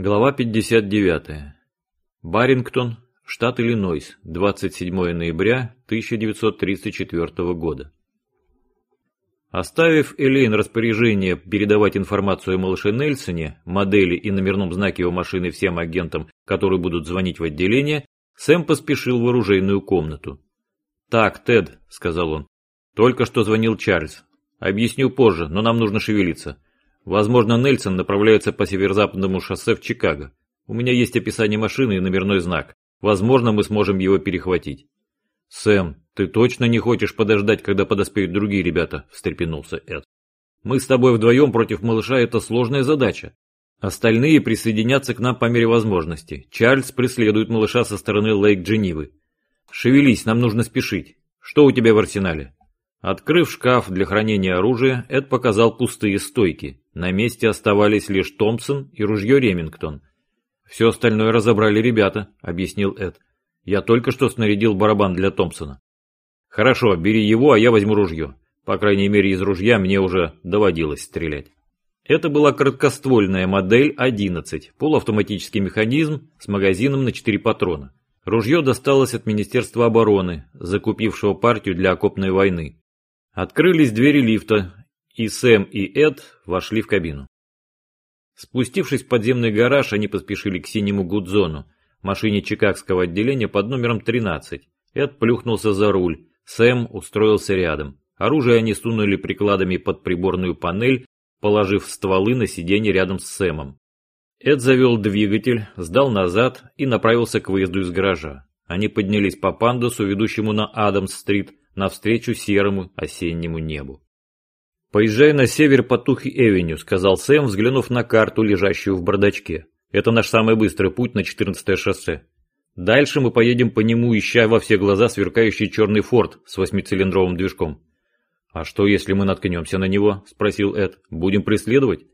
Глава 59. Барингтон, штат Иллинойс, 27 ноября 1934 года. Оставив Элейн распоряжение передавать информацию о малыше Нельсоне, модели и номерном знаке его машины всем агентам, которые будут звонить в отделение, Сэм поспешил в оружейную комнату. «Так, Тед», — сказал он, — «только что звонил Чарльз. Объясню позже, но нам нужно шевелиться. Возможно, Нельсон направляется по северо-западному шоссе в Чикаго. У меня есть описание машины и номерной знак. Возможно, мы сможем его перехватить. Сэм, ты точно не хочешь подождать, когда подоспеют другие ребята? встрепенулся Эд. Мы с тобой вдвоем против малыша – это сложная задача. Остальные присоединятся к нам по мере возможности. Чарльз преследует малыша со стороны Лейк-Дженивы. Шевелись, нам нужно спешить. Что у тебя в арсенале? Открыв шкаф для хранения оружия, Эд показал пустые стойки. На месте оставались лишь Томпсон и ружье Ремингтон. «Все остальное разобрали ребята», — объяснил Эд. «Я только что снарядил барабан для Томпсона». «Хорошо, бери его, а я возьму ружье. По крайней мере, из ружья мне уже доводилось стрелять». Это была краткоствольная модель 11, полуавтоматический механизм с магазином на 4 патрона. Ружье досталось от Министерства обороны, закупившего партию для окопной войны. Открылись двери лифта, и Сэм и Эд вошли в кабину. Спустившись в подземный гараж, они поспешили к синему Гудзону, машине чикагского отделения под номером 13. Эд плюхнулся за руль, Сэм устроился рядом. Оружие они сунули прикладами под приборную панель, положив стволы на сиденье рядом с Сэмом. Эд завел двигатель, сдал назад и направился к выезду из гаража. Они поднялись по пандусу, ведущему на Адамс-стрит, навстречу серому осеннему небу. «Поезжай на север по Тухи-Эвеню», — сказал Сэм, взглянув на карту, лежащую в бардачке. «Это наш самый быстрый путь на 14-е шоссе. Дальше мы поедем по нему, ища во все глаза сверкающий черный форт с восьмицилиндровым движком». «А что, если мы наткнемся на него?» — спросил Эд. «Будем преследовать?»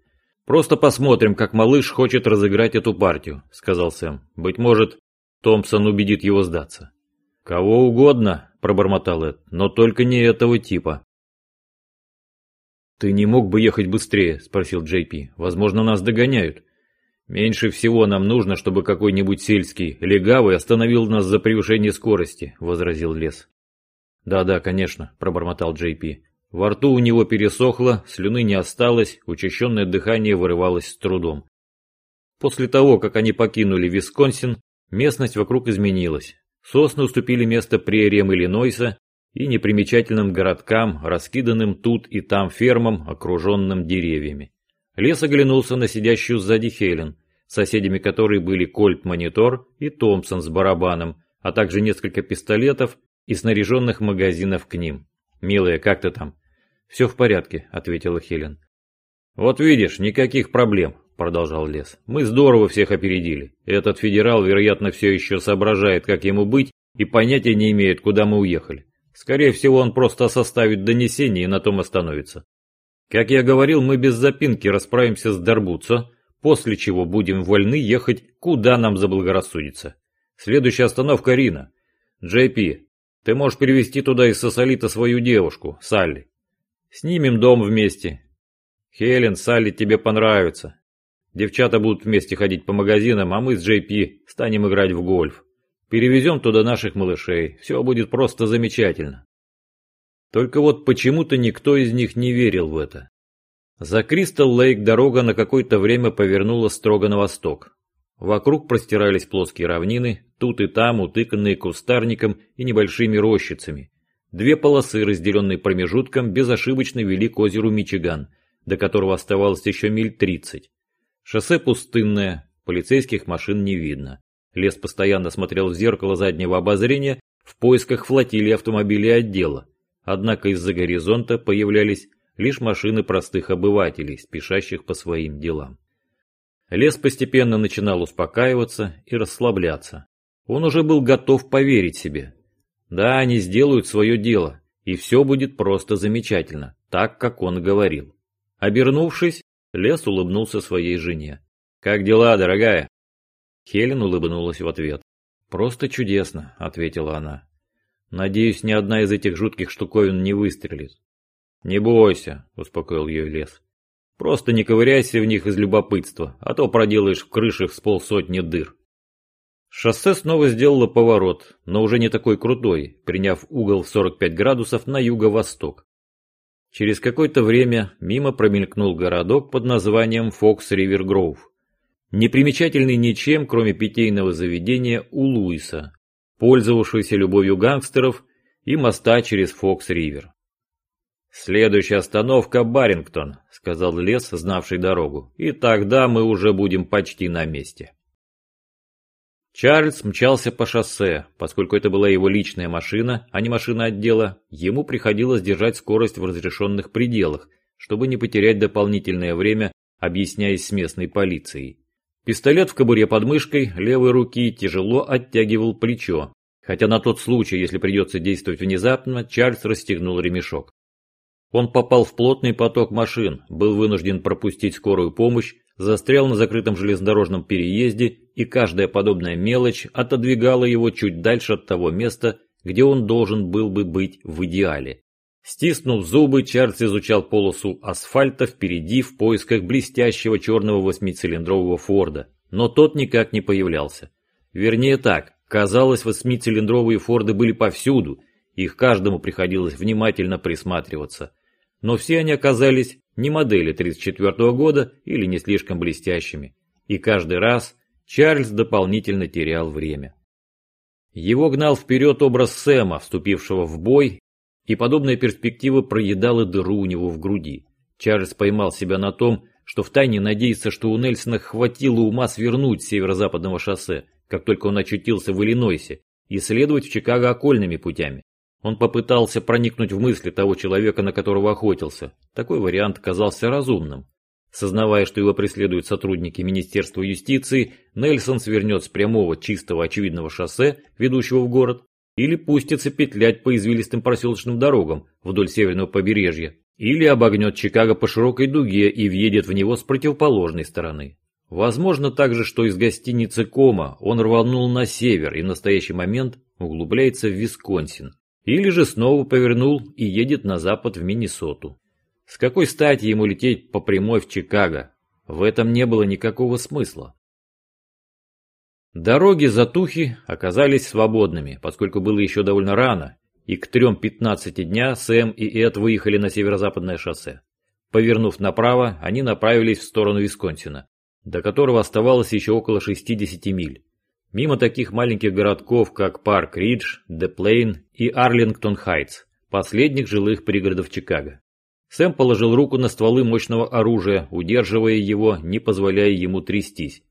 «Просто посмотрим, как малыш хочет разыграть эту партию», — сказал Сэм. «Быть может, Томпсон убедит его сдаться». «Кого угодно», пробормотал Эд, но только не этого типа. «Ты не мог бы ехать быстрее?» – спросил Джей Пи. «Возможно, нас догоняют. Меньше всего нам нужно, чтобы какой-нибудь сельский легавый остановил нас за превышение скорости», – возразил Лес. «Да-да, конечно», – пробормотал Джей Пи. Во рту у него пересохло, слюны не осталось, учащенное дыхание вырывалось с трудом. После того, как они покинули Висконсин, местность вокруг изменилась. Сосны уступили место прериям Иллинойса и непримечательным городкам, раскиданным тут и там фермам, окруженным деревьями. Лес оглянулся на сидящую сзади Хелен, соседями которой были Кольт-монитор и Томпсон с барабаном, а также несколько пистолетов и снаряженных магазинов к ним. «Милая, как ты там?» «Все в порядке», — ответила Хелен. «Вот видишь, никаких проблем. — продолжал Лес. «Мы здорово всех опередили. Этот федерал, вероятно, все еще соображает, как ему быть, и понятия не имеет, куда мы уехали. Скорее всего, он просто составит донесение и на том остановится. Как я говорил, мы без запинки расправимся с Дарбуцо, после чего будем вольны ехать, куда нам заблагорассудится. Следующая остановка Рина. Джей ты можешь перевести туда из Сосолита свою девушку, Салли. Снимем дом вместе. Хелен, Салли тебе понравится. Девчата будут вместе ходить по магазинам, а мы с Пи станем играть в гольф. Перевезем туда наших малышей. Все будет просто замечательно. Только вот почему-то никто из них не верил в это. За Кристал Лейк дорога на какое-то время повернула строго на восток. Вокруг простирались плоские равнины, тут и там утыканные кустарником и небольшими рощицами. Две полосы, разделенные промежутком, безошибочно вели к озеру Мичиган, до которого оставалось еще миль тридцать. Шоссе пустынное, полицейских машин не видно. Лес постоянно смотрел в зеркало заднего обозрения в поисках флотилии автомобилей отдела. Однако из-за горизонта появлялись лишь машины простых обывателей, спешащих по своим делам. Лес постепенно начинал успокаиваться и расслабляться. Он уже был готов поверить себе. Да, они сделают свое дело, и все будет просто замечательно, так, как он говорил. Обернувшись, Лес улыбнулся своей жене. «Как дела, дорогая?» Хелен улыбнулась в ответ. «Просто чудесно», — ответила она. «Надеюсь, ни одна из этих жутких штуковин не выстрелит». «Не бойся», — успокоил ее Лес. Просто не ковыряйся в них из любопытства, а то проделаешь в крышах с полсотни дыр. Шоссе снова сделало поворот, но уже не такой крутой, приняв угол в 45 градусов на юго-восток. Через какое-то время мимо промелькнул городок под названием Фокс Ривер Гроув. Непримечательный ничем, кроме питейного заведения у Луиса, пользовавшегося любовью гангстеров и моста через Фокс Ривер. «Следующая остановка Барингтон», — сказал Лес, знавший дорогу, — «и тогда мы уже будем почти на месте». Чарльз мчался по шоссе, поскольку это была его личная машина, а не машина отдела, ему приходилось держать скорость в разрешенных пределах, чтобы не потерять дополнительное время, объясняясь с местной полицией. Пистолет в кобуре под мышкой левой руки тяжело оттягивал плечо, хотя на тот случай, если придется действовать внезапно, Чарльз расстегнул ремешок. Он попал в плотный поток машин, был вынужден пропустить скорую помощь, застрял на закрытом железнодорожном переезде, и каждая подобная мелочь отодвигала его чуть дальше от того места, где он должен был бы быть в идеале. Стиснув зубы, Чарльз изучал полосу асфальта впереди в поисках блестящего черного восьмицилиндрового Форда, но тот никак не появлялся. Вернее так, казалось, восьмицилиндровые Форды были повсюду, их каждому приходилось внимательно присматриваться. Но все они оказались не модели 34 года или не слишком блестящими. И каждый раз Чарльз дополнительно терял время. Его гнал вперед образ Сэма, вступившего в бой, и подобная перспектива проедала дыру у него в груди. Чарльз поймал себя на том, что втайне надеется, что у Нельсона хватило ума свернуть с северо-западного шоссе, как только он очутился в Иллинойсе, и следовать в Чикаго окольными путями. Он попытался проникнуть в мысли того человека, на которого охотился. Такой вариант казался разумным. Сознавая, что его преследуют сотрудники Министерства юстиции, Нельсон свернет с прямого чистого очевидного шоссе, ведущего в город, или пустится петлять по извилистым проселочным дорогам вдоль северного побережья, или обогнет Чикаго по широкой дуге и въедет в него с противоположной стороны. Возможно также, что из гостиницы Кома он рванул на север и в настоящий момент углубляется в Висконсин, или же снова повернул и едет на запад в Миннесоту. С какой стати ему лететь по прямой в Чикаго? В этом не было никакого смысла. Дороги Затухи оказались свободными, поскольку было еще довольно рано, и к 3.15 дня Сэм и Эд выехали на северо-западное шоссе. Повернув направо, они направились в сторону Висконсина, до которого оставалось еще около 60 миль. Мимо таких маленьких городков, как Парк-Ридж, Деплейн и Арлингтон-Хайтс, последних жилых пригородов Чикаго. Сэм положил руку на стволы мощного оружия, удерживая его, не позволяя ему трястись.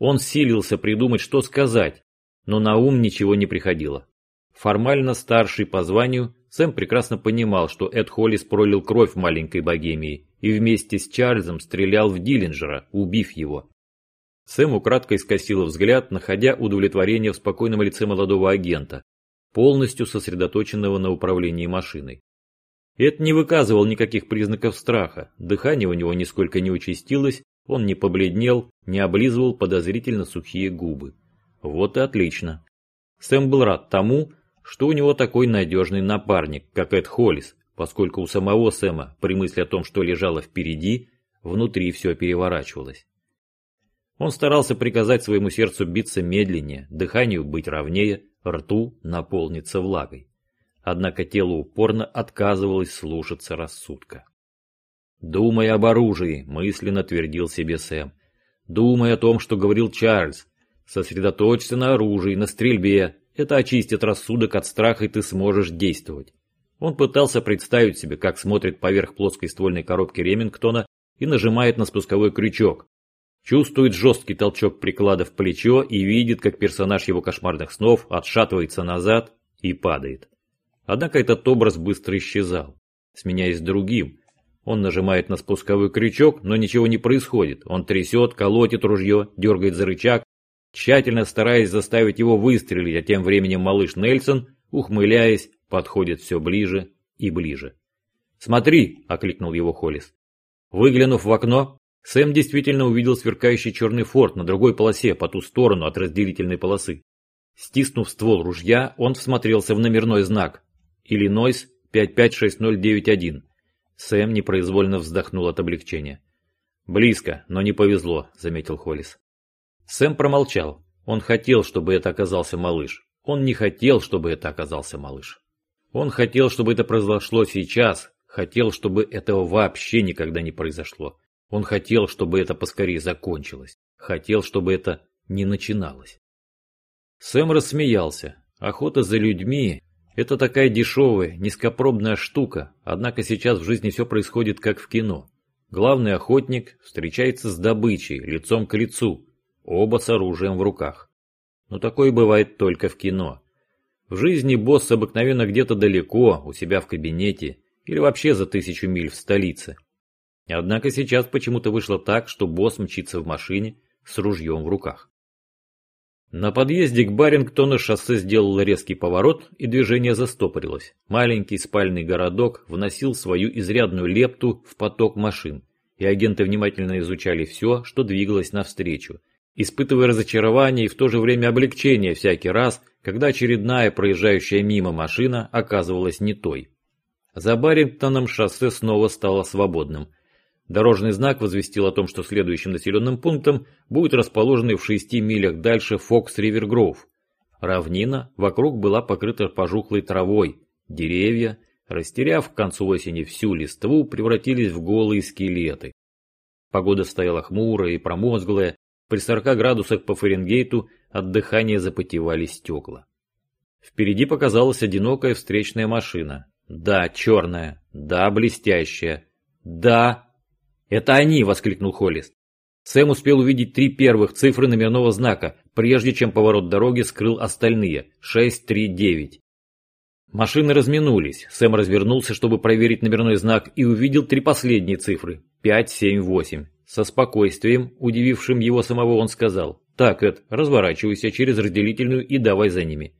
Он силился придумать, что сказать, но на ум ничего не приходило. Формально старший по званию, Сэм прекрасно понимал, что Эд Холлис пролил кровь маленькой богемии и вместе с Чарльзом стрелял в Диллинджера, убив его. Сэм украдкой скосил взгляд, находя удовлетворение в спокойном лице молодого агента, полностью сосредоточенного на управлении машиной. Эд не выказывал никаких признаков страха, дыхание у него нисколько не участилось, он не побледнел, не облизывал подозрительно сухие губы. Вот и отлично. Сэм был рад тому, что у него такой надежный напарник, как Эд Холлис, поскольку у самого Сэма, при мысли о том, что лежало впереди, внутри все переворачивалось. Он старался приказать своему сердцу биться медленнее, дыханию быть ровнее, рту наполниться влагой. Однако тело упорно отказывалось слушаться рассудка. «Думай об оружии», — мысленно твердил себе Сэм. «Думай о том, что говорил Чарльз. Сосредоточься на оружии, на стрельбе. Это очистит рассудок от страха, и ты сможешь действовать». Он пытался представить себе, как смотрит поверх плоской ствольной коробки Ремингтона и нажимает на спусковой крючок, Чувствует жесткий толчок приклада в плечо и видит, как персонаж его кошмарных снов отшатывается назад и падает. Однако этот образ быстро исчезал, сменяясь другим. Он нажимает на спусковой крючок, но ничего не происходит. Он трясет, колотит ружье, дергает за рычаг, тщательно стараясь заставить его выстрелить, а тем временем малыш Нельсон, ухмыляясь, подходит все ближе и ближе. «Смотри!» – окликнул его Холлис. Выглянув в окно, Сэм действительно увидел сверкающий черный форт на другой полосе, по ту сторону от разделительной полосы. Стиснув ствол ружья, он всмотрелся в номерной знак. Иллинойс 556091. Сэм непроизвольно вздохнул от облегчения. Близко, но не повезло, заметил Холлис. Сэм промолчал. Он хотел, чтобы это оказался малыш. Он не хотел, чтобы это оказался малыш. Он хотел, чтобы это произошло сейчас, хотел, чтобы этого вообще никогда не произошло. Он хотел, чтобы это поскорее закончилось. Хотел, чтобы это не начиналось. Сэм рассмеялся. Охота за людьми – это такая дешевая, низкопробная штука, однако сейчас в жизни все происходит как в кино. Главный охотник встречается с добычей, лицом к лицу, оба с оружием в руках. Но такое бывает только в кино. В жизни босс обыкновенно где-то далеко, у себя в кабинете, или вообще за тысячу миль в столице. Однако сейчас почему-то вышло так, что босс мчится в машине с ружьем в руках. На подъезде к Барингтону шоссе сделало резкий поворот, и движение застопорилось. Маленький спальный городок вносил свою изрядную лепту в поток машин, и агенты внимательно изучали все, что двигалось навстречу, испытывая разочарование и в то же время облегчение всякий раз, когда очередная проезжающая мимо машина оказывалась не той. За Барингтоном шоссе снова стало свободным – Дорожный знак возвестил о том, что следующим населенным пунктом будет расположенный в шести милях дальше Фокс Ривер Гроув. Равнина вокруг была покрыта пожухлой травой, деревья, растеряв к концу осени всю листву, превратились в голые скелеты. Погода стояла хмурая и промозглая, при 40 градусах по Фаренгейту от дыхания запотевали стекла. Впереди показалась одинокая встречная машина. Да, черная, да, блестящая, да, «Это они!» – воскликнул Холлис. Сэм успел увидеть три первых цифры номерного знака, прежде чем поворот дороги скрыл остальные – 639. Машины разминулись. Сэм развернулся, чтобы проверить номерной знак, и увидел три последние цифры – 578. Со спокойствием, удивившим его самого, он сказал «Так, Эд, разворачивайся через разделительную и давай за ними».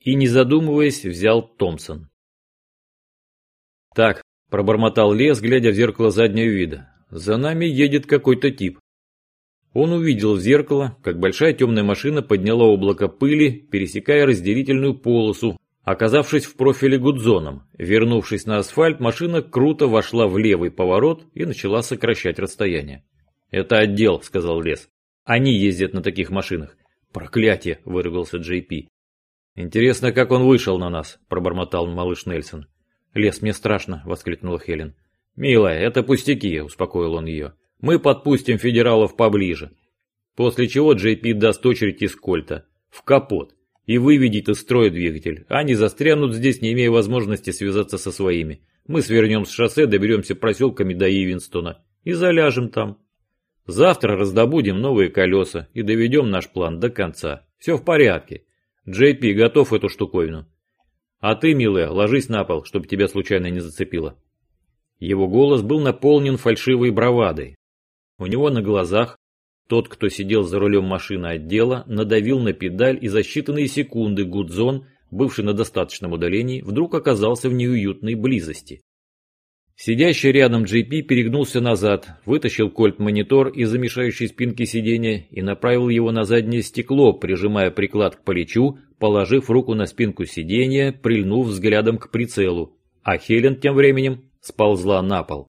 И не задумываясь, взял Томпсон. «Так», – пробормотал Лес, глядя в зеркало заднего вида. За нами едет какой-то тип. Он увидел в зеркало, как большая темная машина подняла облако пыли, пересекая разделительную полосу, оказавшись в профиле Гудзоном. Вернувшись на асфальт, машина круто вошла в левый поворот и начала сокращать расстояние. «Это отдел», — сказал Лес. «Они ездят на таких машинах». «Проклятие!» — выругался Джей Пи. «Интересно, как он вышел на нас», — пробормотал малыш Нельсон. «Лес, мне страшно», — воскликнула Хелен. «Милая, это пустяки», – успокоил он ее. «Мы подпустим федералов поближе». После чего Джей даст очередь из кольта. В капот. И выведет из строя двигатель. Они застрянут здесь, не имея возможности связаться со своими. Мы свернем с шоссе, доберемся проселками до Ивинстона. И заляжем там. Завтра раздобудем новые колеса и доведем наш план до конца. Все в порядке. Джей Пи готов эту штуковину. А ты, милая, ложись на пол, чтобы тебя случайно не зацепило. Его голос был наполнен фальшивой бравадой. У него на глазах тот, кто сидел за рулем машины отдела, надавил на педаль и за считанные секунды Гудзон, бывший на достаточном удалении, вдруг оказался в неуютной близости. Сидящий рядом Джей перегнулся назад, вытащил кольт-монитор из замешающей спинки сиденья и направил его на заднее стекло, прижимая приклад к плечу, положив руку на спинку сиденья, прильнув взглядом к прицелу. А Хелен тем временем сползла на пол.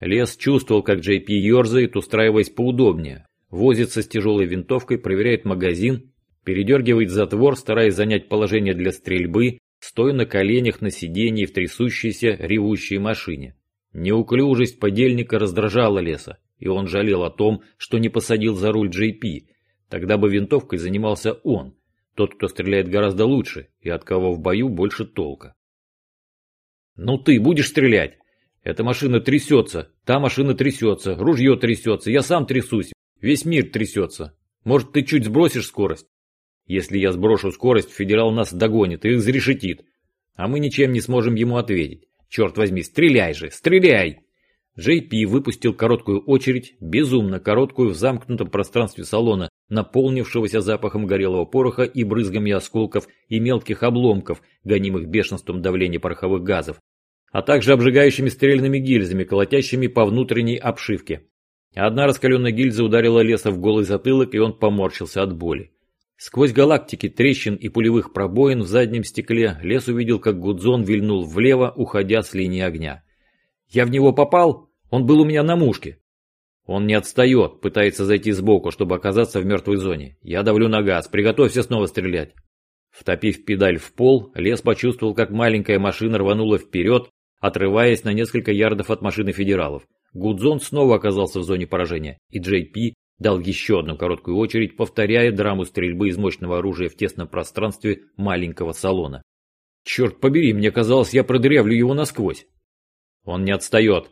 Лес чувствовал, как Джей Пи ерзает, устраиваясь поудобнее. Возится с тяжелой винтовкой, проверяет магазин, передергивает затвор, стараясь занять положение для стрельбы, стоя на коленях на сиденье в трясущейся, ревущей машине. Неуклюжесть подельника раздражала леса, и он жалел о том, что не посадил за руль Джей Пи. Тогда бы винтовкой занимался он, тот, кто стреляет гораздо лучше и от кого в бою больше толка. «Ну ты будешь стрелять? Эта машина трясется, та машина трясется, ружье трясется, я сам трясусь, весь мир трясется. Может, ты чуть сбросишь скорость? Если я сброшу скорость, федерал нас догонит и изрешетит, а мы ничем не сможем ему ответить. Черт возьми, стреляй же, стреляй!» Джей Пи выпустил короткую очередь, безумно короткую в замкнутом пространстве салона, наполнившегося запахом горелого пороха и брызгами осколков и мелких обломков, гонимых бешенством давления пороховых газов, а также обжигающими стрельными гильзами, колотящими по внутренней обшивке. Одна раскаленная гильза ударила леса в голый затылок, и он поморщился от боли. Сквозь галактики трещин и пулевых пробоин в заднем стекле лес увидел, как Гудзон вильнул влево, уходя с линии огня. «Я в него попал? Он был у меня на мушке. Он не отстает, пытается зайти сбоку, чтобы оказаться в мертвой зоне. Я давлю на газ, приготовься снова стрелять. Втопив педаль в пол, Лес почувствовал, как маленькая машина рванула вперед, отрываясь на несколько ярдов от машины федералов. Гудзон снова оказался в зоне поражения, и Джей Пи дал еще одну короткую очередь, повторяя драму стрельбы из мощного оружия в тесном пространстве маленького салона. Черт побери, мне казалось, я продырявлю его насквозь. Он не отстает.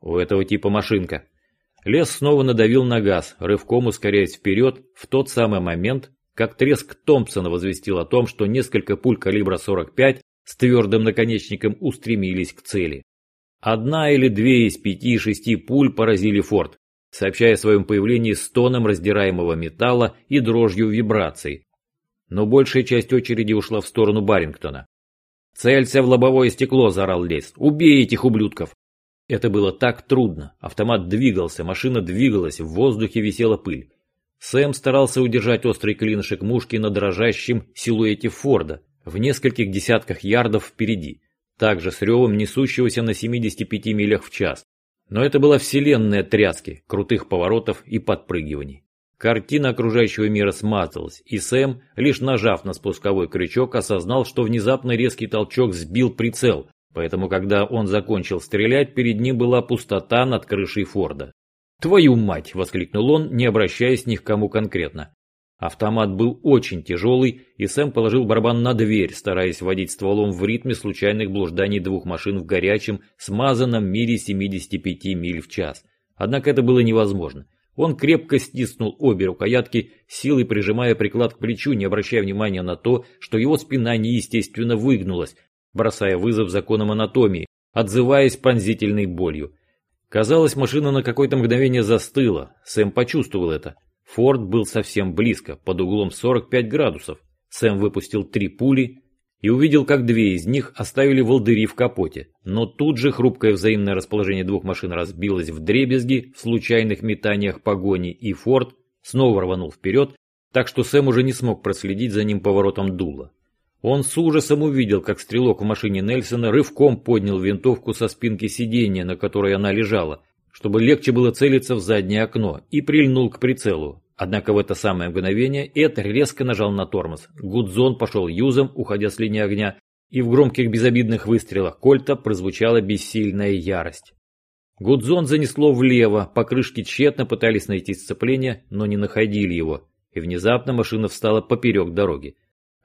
У этого типа машинка. Лес снова надавил на газ, рывком ускоряясь вперед в тот самый момент, как треск Томпсона возвестил о том, что несколько пуль калибра 45 с твердым наконечником устремились к цели. Одна или две из пяти-шести пуль поразили форт, сообщая о своем появлении стоном раздираемого металла и дрожью вибраций. Но большая часть очереди ушла в сторону Барингтона. «Целься в лобовое стекло!» – заорал Лейс. «Убей этих ублюдков!» Это было так трудно. Автомат двигался, машина двигалась, в воздухе висела пыль. Сэм старался удержать острый клинышек мушки на дрожащем силуэте Форда в нескольких десятках ярдов впереди, также с ревом несущегося на 75 милях в час. Но это была вселенная тряски, крутых поворотов и подпрыгиваний. Картина окружающего мира смазалась, и Сэм, лишь нажав на спусковой крючок, осознал, что внезапно резкий толчок сбил прицел, поэтому когда он закончил стрелять, перед ним была пустота над крышей Форда. «Твою мать!» – воскликнул он, не обращаясь ни к кому конкретно. Автомат был очень тяжелый, и Сэм положил барабан на дверь, стараясь водить стволом в ритме случайных блужданий двух машин в горячем, смазанном мире 75 миль в час. Однако это было невозможно. Он крепко стиснул обе рукоятки, силой прижимая приклад к плечу, не обращая внимания на то, что его спина неестественно выгнулась, бросая вызов законам анатомии, отзываясь пронзительной болью. Казалось, машина на какое-то мгновение застыла. Сэм почувствовал это. Форд был совсем близко, под углом 45 градусов. Сэм выпустил три пули и увидел, как две из них оставили волдыри в капоте. Но тут же хрупкое взаимное расположение двух машин разбилось в дребезги в случайных метаниях погони, и Форд снова рванул вперед, так что Сэм уже не смог проследить за ним поворотом дула. Он с ужасом увидел, как стрелок в машине Нельсона рывком поднял винтовку со спинки сиденья, на которой она лежала, чтобы легче было целиться в заднее окно, и прильнул к прицелу. Однако в это самое мгновение Эд резко нажал на тормоз. Гудзон пошел юзом, уходя с линии огня, и в громких безобидных выстрелах Кольта прозвучала бессильная ярость. Гудзон занесло влево, покрышки тщетно пытались найти сцепление, но не находили его, и внезапно машина встала поперек дороги.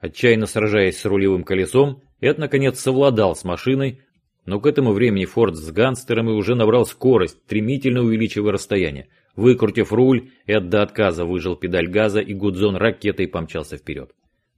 Отчаянно сражаясь с рулевым колесом, Эд наконец совладал с машиной, но к этому времени Форд с гангстерами уже набрал скорость, стремительно увеличивая расстояние. Выкрутив руль, Эд до отказа выжил педаль газа, и Гудзон ракетой помчался вперед.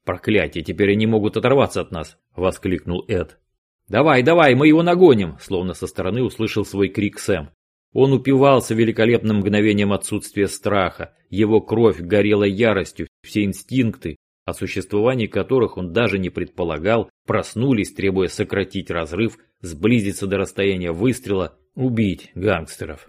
«Проклятие, теперь они могут оторваться от нас!» – воскликнул Эд. «Давай, давай, мы его нагоним!» – словно со стороны услышал свой крик Сэм. Он упивался великолепным мгновением отсутствия страха. Его кровь горела яростью, все инстинкты, о существовании которых он даже не предполагал, проснулись, требуя сократить разрыв, сблизиться до расстояния выстрела, убить гангстеров.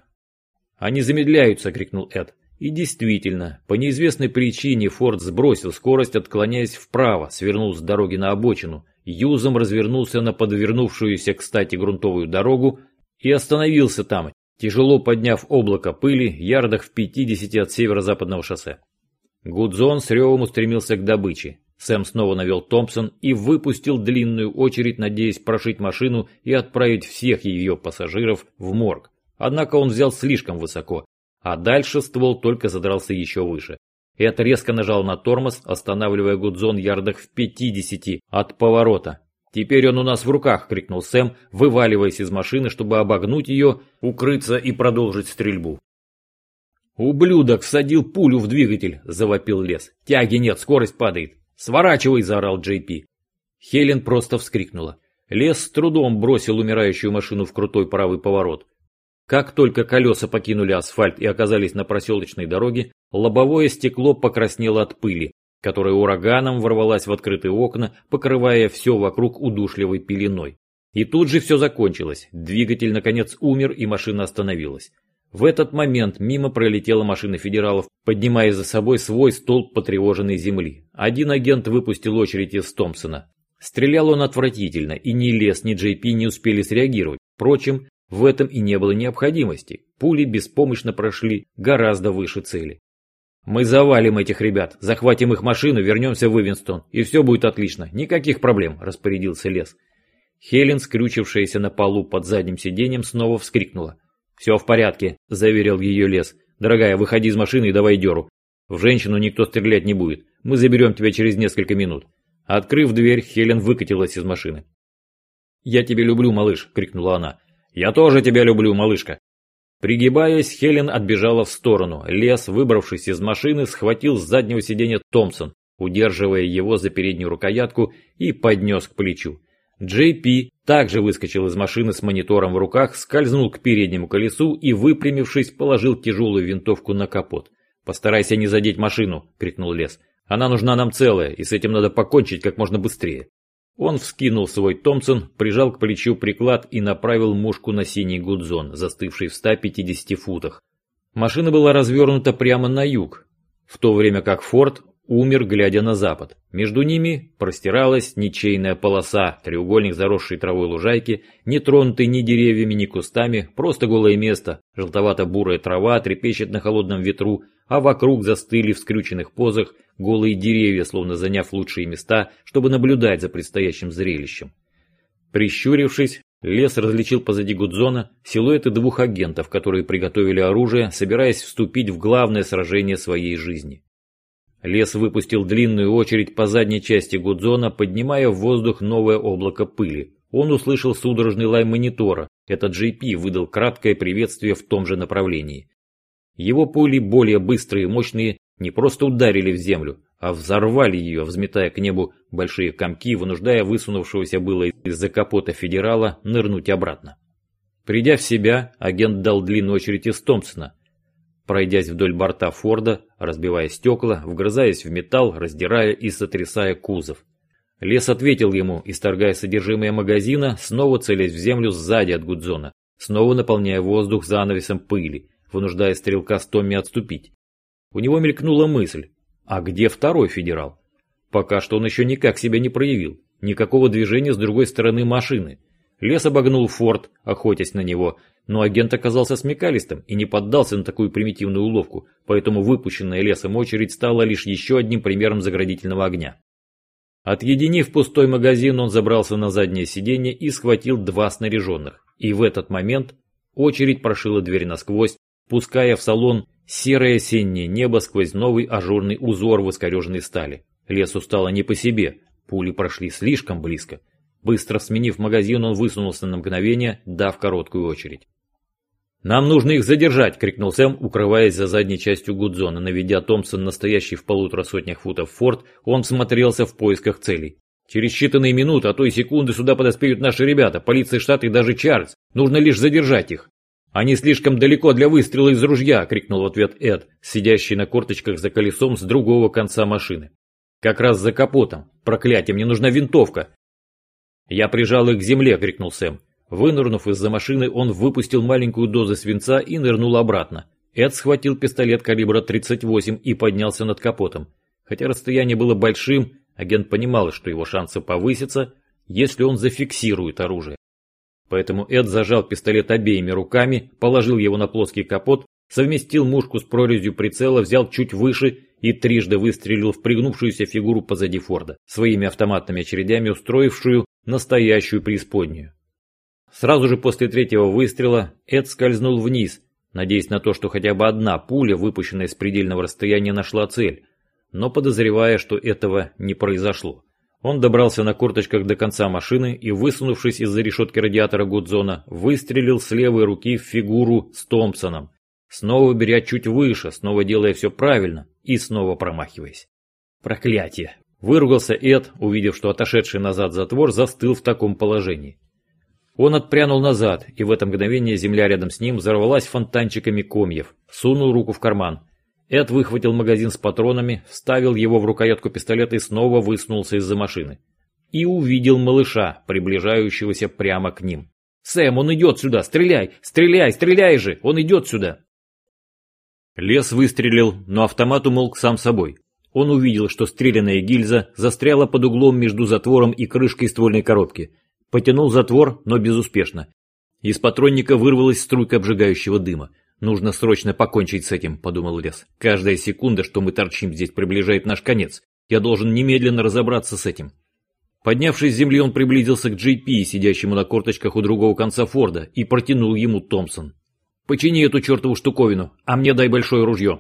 «Они замедляются!» – крикнул Эд. И действительно, по неизвестной причине Форд сбросил скорость, отклоняясь вправо, свернул с дороги на обочину, юзом развернулся на подвернувшуюся, кстати, грунтовую дорогу и остановился там, тяжело подняв облако пыли, ярдах в 50 от северо-западного шоссе. Гудзон с ревом устремился к добыче. Сэм снова навел Томпсон и выпустил длинную очередь, надеясь прошить машину и отправить всех ее пассажиров в морг. Однако он взял слишком высоко, а дальше ствол только задрался еще выше. Эд резко нажал на тормоз, останавливая Гудзон ярдах в 50 от поворота. «Теперь он у нас в руках!» – крикнул Сэм, вываливаясь из машины, чтобы обогнуть ее, укрыться и продолжить стрельбу. «Ублюдок всадил пулю в двигатель!» – завопил лес. «Тяги нет, скорость падает!» «Сворачивай!» – заорал Джей Пи. Хелен просто вскрикнула. Лес с трудом бросил умирающую машину в крутой правый поворот. Как только колеса покинули асфальт и оказались на проселочной дороге, лобовое стекло покраснело от пыли, которая ураганом ворвалась в открытые окна, покрывая все вокруг удушливой пеленой. И тут же все закончилось. Двигатель наконец умер и машина остановилась. В этот момент мимо пролетела машина федералов, поднимая за собой свой столб потревоженной земли. Один агент выпустил очередь из Томпсона. Стрелял он отвратительно, и ни Лес, ни Джей Пи не успели среагировать. Впрочем, в этом и не было необходимости. Пули беспомощно прошли гораздо выше цели. «Мы завалим этих ребят, захватим их машину, вернемся в Ивенстон, и все будет отлично, никаких проблем», – распорядился Лес. Хелен, скрючившаяся на полу под задним сиденьем, снова вскрикнула. «Все в порядке», – заверил ее Лес. «Дорогая, выходи из машины и давай деру. В женщину никто стрелять не будет. Мы заберем тебя через несколько минут». Открыв дверь, Хелен выкатилась из машины. «Я тебя люблю, малыш!» – крикнула она. «Я тоже тебя люблю, малышка!» Пригибаясь, Хелен отбежала в сторону. Лес, выбравшись из машины, схватил с заднего сиденья Томпсон, удерживая его за переднюю рукоятку и поднес к плечу. Джей Пи также выскочил из машины с монитором в руках, скользнул к переднему колесу и, выпрямившись, положил тяжелую винтовку на капот. «Постарайся не задеть машину!» – крикнул Лес. «Она нужна нам целая, и с этим надо покончить как можно быстрее!» Он вскинул свой Томпсон, прижал к плечу приклад и направил мушку на синий гудзон, застывший в 150 футах. Машина была развернута прямо на юг, в то время как Форд умер, глядя на запад. Между ними простиралась ничейная полоса, треугольник заросшей травой лужайки, не тронутый ни деревьями, ни кустами, просто голое место, желтовато-бурая трава трепещет на холодном ветру, а вокруг застыли в скрюченных позах голые деревья, словно заняв лучшие места, чтобы наблюдать за предстоящим зрелищем. Прищурившись, Лес различил позади Гудзона силуэты двух агентов, которые приготовили оружие, собираясь вступить в главное сражение своей жизни. Лес выпустил длинную очередь по задней части Гудзона, поднимая в воздух новое облако пыли. Он услышал судорожный лай монитора. Этот JP выдал краткое приветствие в том же направлении. Его пули, более быстрые и мощные, не просто ударили в землю, а взорвали ее, взметая к небу большие комки, вынуждая высунувшегося было из-за капота федерала нырнуть обратно. Придя в себя, агент дал длинную очередь из Томпсона, пройдясь вдоль борта Форда, разбивая стекла, вгрызаясь в металл, раздирая и сотрясая кузов. Лес ответил ему, исторгая содержимое магазина, снова целясь в землю сзади от Гудзона, снова наполняя воздух занавесом пыли, вынуждая стрелка с Томми отступить. У него мелькнула мысль, а где второй федерал? Пока что он еще никак себя не проявил, никакого движения с другой стороны машины. Лес обогнул форт, охотясь на него, но агент оказался смекалистым и не поддался на такую примитивную уловку, поэтому выпущенная лесом очередь стала лишь еще одним примером заградительного огня. Отъединив пустой магазин, он забрался на заднее сиденье и схватил два снаряженных. И в этот момент очередь прошила дверь насквозь, пуская в салон серое осеннее небо сквозь новый ажурный узор в искореженной стали. Лесу стало не по себе, пули прошли слишком близко. Быстро сменив магазин, он высунулся на мгновение, дав короткую очередь. «Нам нужно их задержать!» – крикнул Сэм, укрываясь за задней частью Гудзона. Наведя Томпсон, настоящий в полутора сотнях футов форт, он смотрелся в поисках целей. «Через считанные минуты, а то и секунды сюда подоспеют наши ребята, полиция штата и даже Чарльз. Нужно лишь задержать их!» «Они слишком далеко для выстрела из ружья!» – крикнул в ответ Эд, сидящий на корточках за колесом с другого конца машины. «Как раз за капотом. Проклятие, мне нужна винтовка!» «Я прижал их к земле!» – крикнул Сэм. Вынырнув из-за машины, он выпустил маленькую дозу свинца и нырнул обратно. Эд схватил пистолет калибра 38 и поднялся над капотом. Хотя расстояние было большим, агент понимал, что его шансы повысятся, если он зафиксирует оружие. Поэтому Эд зажал пистолет обеими руками, положил его на плоский капот, совместил мушку с прорезью прицела, взял чуть выше и трижды выстрелил в пригнувшуюся фигуру позади Форда, своими автоматными очередями устроившую настоящую преисподнюю. Сразу же после третьего выстрела Эд скользнул вниз, надеясь на то, что хотя бы одна пуля, выпущенная с предельного расстояния, нашла цель, но подозревая, что этого не произошло. Он добрался на корточках до конца машины и, высунувшись из-за решетки радиатора Гудзона, выстрелил с левой руки в фигуру с Томпсоном, снова беря чуть выше, снова делая все правильно и снова промахиваясь. Проклятие! Выругался Эд, увидев, что отошедший назад затвор застыл в таком положении. Он отпрянул назад, и в это мгновение земля рядом с ним взорвалась фонтанчиками комьев. Сунул руку в карман. Эд выхватил магазин с патронами, вставил его в рукоятку пистолета и снова высунулся из-за машины. И увидел малыша, приближающегося прямо к ним. «Сэм, он идет сюда! Стреляй! Стреляй! Стреляй же! Он идет сюда!» Лес выстрелил, но автомат умолк сам собой. Он увидел, что стрелянная гильза застряла под углом между затвором и крышкой ствольной коробки. Потянул затвор, но безуспешно. Из патронника вырвалась струйка обжигающего дыма. «Нужно срочно покончить с этим», – подумал Лес. «Каждая секунда, что мы торчим здесь, приближает наш конец. Я должен немедленно разобраться с этим». Поднявшись с земли, он приблизился к Джей Пи, сидящему на корточках у другого конца Форда, и протянул ему Томпсон. «Почини эту чертову штуковину, а мне дай большое ружье».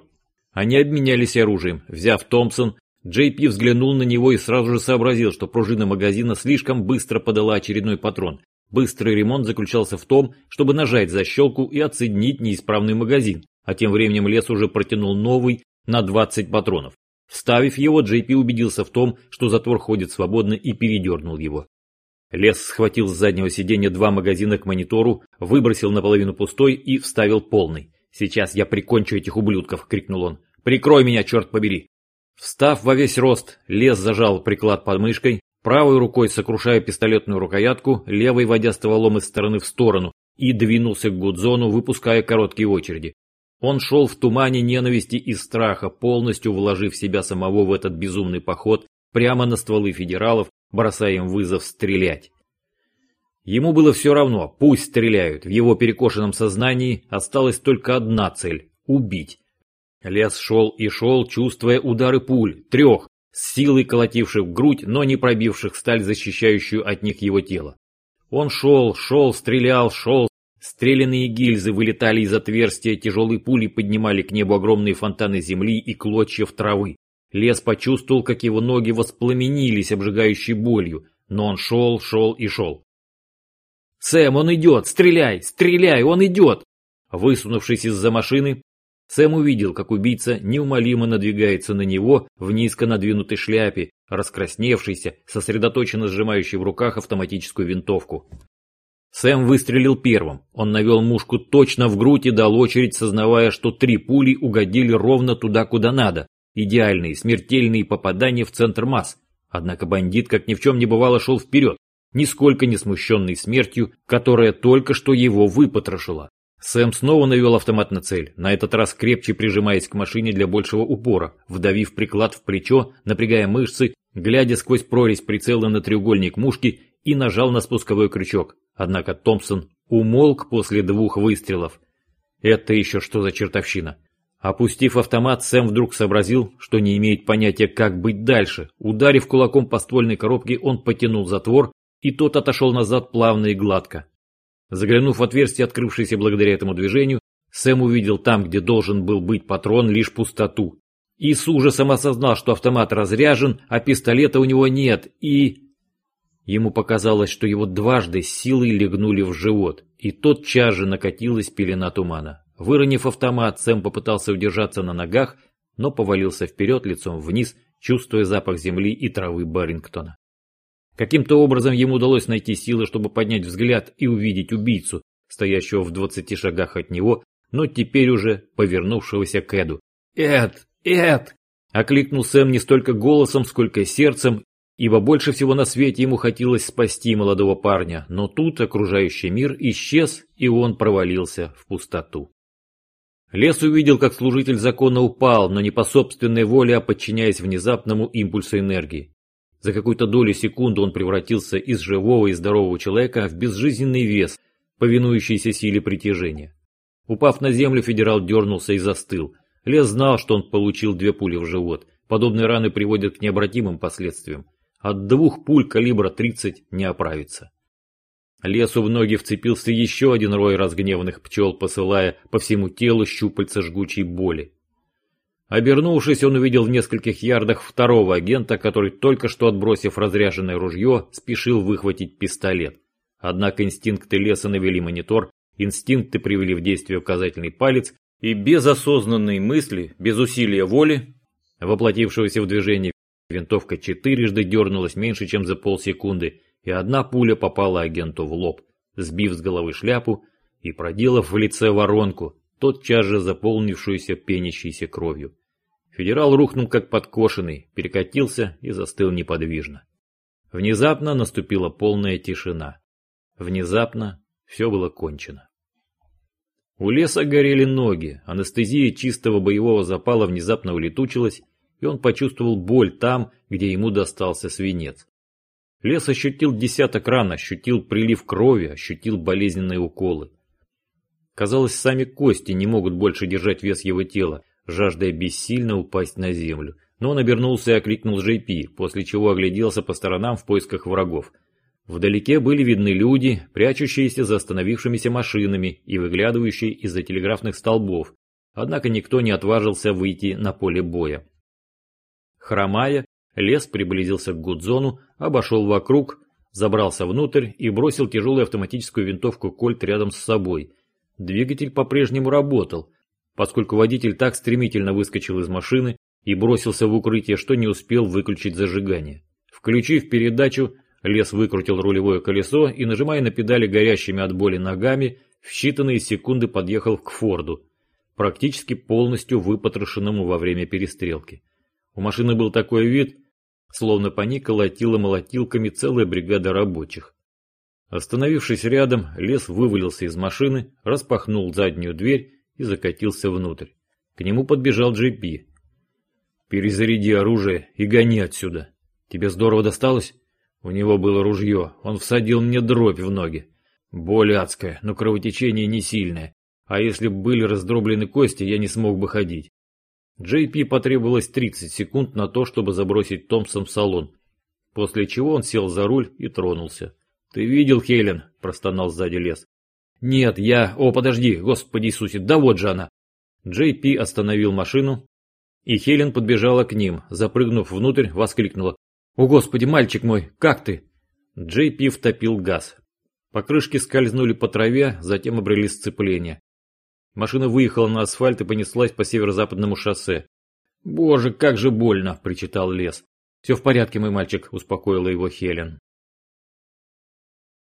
Они обменялись оружием. Взяв Томпсон, Джей Пи взглянул на него и сразу же сообразил, что пружина магазина слишком быстро подала очередной патрон. Быстрый ремонт заключался в том, чтобы нажать защелку и отсоединить неисправный магазин, а тем временем лес уже протянул новый на 20 патронов. Вставив его, Джей Пи убедился в том, что затвор ходит свободно и передернул его. Лес схватил с заднего сиденья два магазина к монитору, выбросил наполовину пустой и вставил полный. «Сейчас я прикончу этих ублюдков!» — крикнул он. «Прикрой меня, черт побери!» Встав во весь рост, Лес зажал приклад под мышкой, правой рукой сокрушая пистолетную рукоятку, левой водя стволом из стороны в сторону и двинулся к Гудзону, выпуская короткие очереди. Он шел в тумане ненависти и страха, полностью вложив себя самого в этот безумный поход прямо на стволы федералов, бросая им вызов стрелять. Ему было все равно, пусть стреляют, в его перекошенном сознании осталась только одна цель – убить. Лес шел и шел, чувствуя удары пуль, трех, с силой колотивших в грудь, но не пробивших сталь, защищающую от них его тело. Он шел, шел, стрелял, шел. Стрелянные гильзы вылетали из отверстия, тяжелые пули поднимали к небу огромные фонтаны земли и клочьев травы. Лес почувствовал, как его ноги воспламенились обжигающей болью, но он шел, шел и шел. «Сэм, он идет! Стреляй! Стреляй! Он идет!» Высунувшись из-за машины, Сэм увидел, как убийца неумолимо надвигается на него в низко надвинутой шляпе, раскрасневшийся, сосредоточенно сжимающий в руках автоматическую винтовку. Сэм выстрелил первым. Он навел мушку точно в грудь и дал очередь, сознавая, что три пули угодили ровно туда, куда надо. Идеальные, смертельные попадания в центр масс. Однако бандит, как ни в чем не бывало, шел вперед, нисколько не смущенный смертью, которая только что его выпотрошила. Сэм снова навел автомат на цель, на этот раз крепче прижимаясь к машине для большего упора, вдавив приклад в плечо, напрягая мышцы, глядя сквозь прорезь прицела на треугольник мушки и нажал на спусковой крючок. Однако Томпсон умолк после двух выстрелов. Это еще что за чертовщина? Опустив автомат, Сэм вдруг сообразил, что не имеет понятия, как быть дальше. Ударив кулаком по ствольной коробке, он потянул затвор, и тот отошел назад плавно и гладко. Заглянув в отверстие, открывшееся благодаря этому движению, Сэм увидел там, где должен был быть патрон, лишь пустоту. И с ужасом осознал, что автомат разряжен, а пистолета у него нет, и... Ему показалось, что его дважды силой легнули в живот, и тотчас же накатилась пелена тумана. Выронив автомат, Сэм попытался удержаться на ногах, но повалился вперед лицом вниз, чувствуя запах земли и травы Барингтона. Каким-то образом ему удалось найти силы, чтобы поднять взгляд и увидеть убийцу, стоящего в двадцати шагах от него, но теперь уже повернувшегося к Эду. «Эд! Эд!» – окликнул Сэм не столько голосом, сколько сердцем, ибо больше всего на свете ему хотелось спасти молодого парня, но тут окружающий мир исчез, и он провалился в пустоту. Лес увидел, как служитель закона упал, но не по собственной воле, а подчиняясь внезапному импульсу энергии. За какую-то долю секунды он превратился из живого и здорового человека в безжизненный вес, повинующийся силе притяжения. Упав на землю, федерал дернулся и застыл. Лес знал, что он получил две пули в живот. Подобные раны приводят к необратимым последствиям. От двух пуль калибра 30 не оправится. Лесу в ноги вцепился еще один рой разгневанных пчел, посылая по всему телу щупальца жгучей боли. Обернувшись, он увидел в нескольких ярдах второго агента, который, только что отбросив разряженное ружье, спешил выхватить пистолет. Однако инстинкты леса навели монитор, инстинкты привели в действие указательный палец, и без осознанной мысли, без усилия воли, воплотившегося в движение, винтовка четырежды дернулась меньше, чем за полсекунды, и одна пуля попала агенту в лоб, сбив с головы шляпу и проделав в лице воронку, тотчас же заполнившуюся пенящейся кровью. Федерал рухнул как подкошенный, перекатился и застыл неподвижно. Внезапно наступила полная тишина. Внезапно все было кончено. У леса горели ноги, анестезия чистого боевого запала внезапно улетучилась, и он почувствовал боль там, где ему достался свинец. Лес ощутил десяток ран, ощутил прилив крови, ощутил болезненные уколы. Казалось, сами кости не могут больше держать вес его тела, жаждая бессильно упасть на землю. Но он обернулся и окликнул Джей Пи, после чего огляделся по сторонам в поисках врагов. Вдалеке были видны люди, прячущиеся за остановившимися машинами и выглядывающие из-за телеграфных столбов, однако никто не отважился выйти на поле боя. Хромая, лес приблизился к Гудзону, обошел вокруг, забрался внутрь и бросил тяжелую автоматическую винтовку Кольт рядом с собой. Двигатель по-прежнему работал, поскольку водитель так стремительно выскочил из машины и бросился в укрытие, что не успел выключить зажигание. Включив передачу, Лес выкрутил рулевое колесо и, нажимая на педали горящими от боли ногами, в считанные секунды подъехал к Форду, практически полностью выпотрошенному во время перестрелки. У машины был такой вид, словно по ней колотила молотилками целая бригада рабочих. Остановившись рядом, Лес вывалился из машины, распахнул заднюю дверь и закатился внутрь. К нему подбежал Джей Пи. «Перезаряди оружие и гони отсюда. Тебе здорово досталось?» У него было ружье, он всадил мне дробь в ноги. Боль адская, но кровотечение не сильное. А если бы были раздроблены кости, я не смог бы ходить. Джей Пи потребовалось 30 секунд на то, чтобы забросить Томпсон в салон. После чего он сел за руль и тронулся. «Ты видел, Хелен?» – простонал сзади лес. «Нет, я... О, подожди, господи Иисусе, да вот же она!» Джей Пи остановил машину, и Хелен подбежала к ним, запрыгнув внутрь, воскликнула. «О, Господи, мальчик мой, как ты?» Джей Пи втопил газ. Покрышки скользнули по траве, затем обрели сцепление. Машина выехала на асфальт и понеслась по северо-западному шоссе. «Боже, как же больно!» – причитал лес. «Все в порядке, мой мальчик», – успокоила его Хелен.